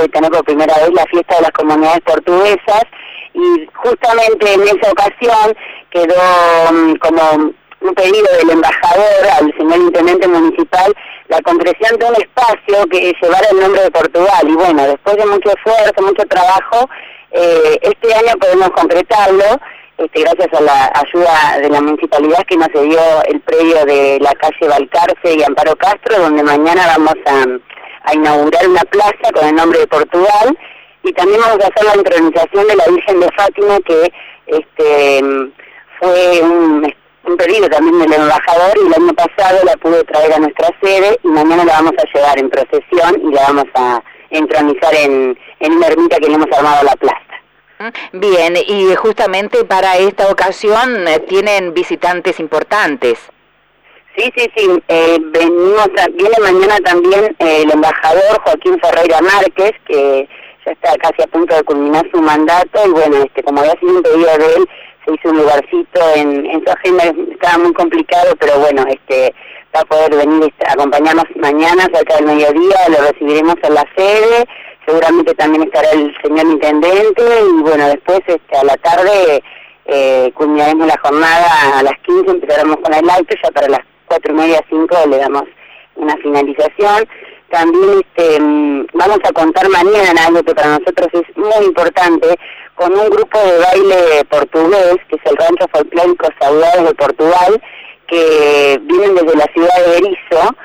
de tener por primera vez la fiesta de las comunidades portuguesas y justamente en esa ocasión quedó mm, como un pedido del embajador al señor intendente municipal la concreción de un espacio que llevara el nombre de Portugal. Y bueno, después de mucho esfuerzo, mucho trabajo, eh, este año podemos concretarlo este, gracias a la ayuda de la municipalidad que nos dio el predio de la calle Valcarce y Amparo Castro, donde mañana vamos a, inaugurar una plaza con el nombre de Portugal y también vamos a hacer la intronización de la Virgen de Fátima que este, fue un, pedido también del embajador y el año pasado la pude traer a nuestra sede y mañana la vamos a llevar en procesión y la vamos a entronizar en, en una ermita que le hemos armado a la plaza. Bien, y justamente para esta ocasión eh, tienen visitantes importantes. Sí, sí, sí. Eh, venimos viene mañana también eh, el embajador Joaquín Ferreira Márquez, que ya está casi a punto de culminar su mandato y bueno, este, como había sido un pedido de él, se hizo un lugarcito en, en su agenda, estaba muy complicado, pero bueno, este va a poder venir este, a acompañarnos mañana cerca del mediodía, lo recibiremos en la sede seguramente también estará el señor intendente y bueno, después este, a la tarde eh, culminaremos la jornada a las 15, empezaremos con el acto, ya para las cuatro y media, cinco le damos una finalización. También este, mm, vamos a contar mañana algo que para nosotros es muy importante, con un grupo de baile portugués, que es el Rancho Folclórico Saudades de Portugal, que vienen desde la ciudad de Berizo,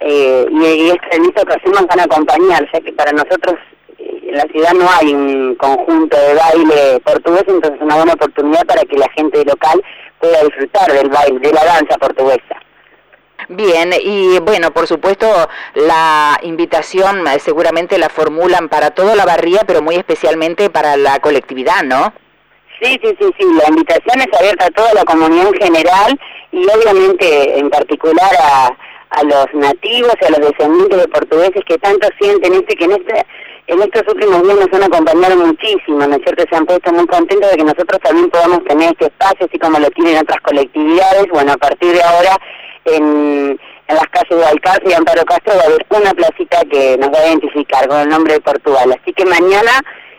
eh, y, en esta ocasión nos van a acompañar, ya que para nosotros eh, en la ciudad no hay un conjunto de baile portugués, entonces es una buena oportunidad para que la gente local pueda disfrutar del baile, de la danza portuguesa. Bien, y bueno, por supuesto, la invitación eh, seguramente la formulan para toda la barría, pero muy especialmente para la colectividad, ¿no? Sí, sí, sí, sí, la invitación es abierta a toda la comunidad en general y obviamente en particular a, a los nativos y a los descendientes de portugueses que tanto sienten este que en este en estos últimos días nos han acompañado muchísimo, ¿no es cierto? Se han puesto muy contentos de que nosotros también podamos tener este espacio, así como lo tienen otras colectividades. Bueno, a partir de ahora, en, las calles de Alcázar y Amparo Castro va a haber una placita que nos va a identificar con el nombre de Portugal. Así que mañana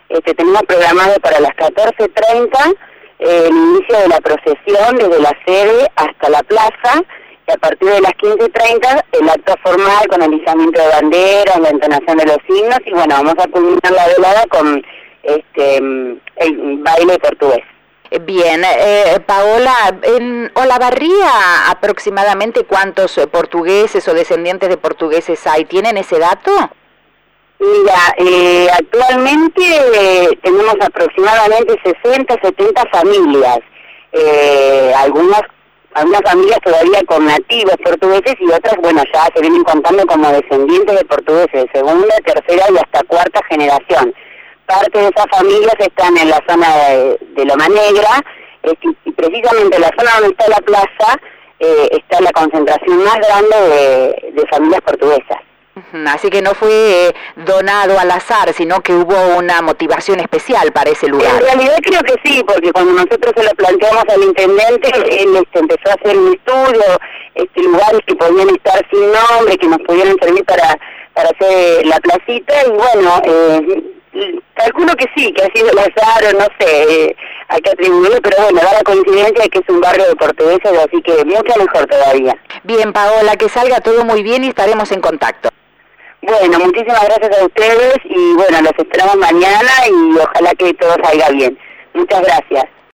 este, tenemos programado para las 14.30 el inicio de la procesión desde la sede hasta la plaza a partir de las 15.30 el acto formal con el izamiento de banderas, la entonación de los himnos y bueno, vamos a culminar la velada con este el baile portugués. Bien, eh, Paola, en Olavarría aproximadamente cuántos eh, portugueses o descendientes de portugueses hay, ¿tienen ese dato? Mira, eh, actualmente eh, tenemos aproximadamente 60, 70 familias, eh, algunas algunas familias todavía con nativos portugueses y otras, bueno, ya se vienen contando como descendientes de portugueses de segunda, tercera y hasta cuarta generación. Parte de esas familias están en la zona de, Loma Negra y precisamente en la zona donde está la plaza eh, está la concentración más grande de familias portuguesas. Así que no fue eh, donado al azar, sino que hubo una motivación especial para ese lugar. En realidad creo que sí, porque cuando nosotros se lo planteamos al intendente, él este, empezó a hacer un estudio, este, lugares que podían estar sin nombre, que nos pudieran servir para, para hacer la placita, y bueno, eh, calculo que sí, que ha sido el azar, o no sé, eh, hay que atribuirlo, pero bueno, da la coincidencia de que es un barrio de portugueses, así que mucho mejor todavía. Bien, Paola, que salga todo muy bien y estaremos en contacto. Bueno, muchísimas gracias a ustedes y bueno, los esperamos mañana y ojalá que todo salga bien. Muchas gracias.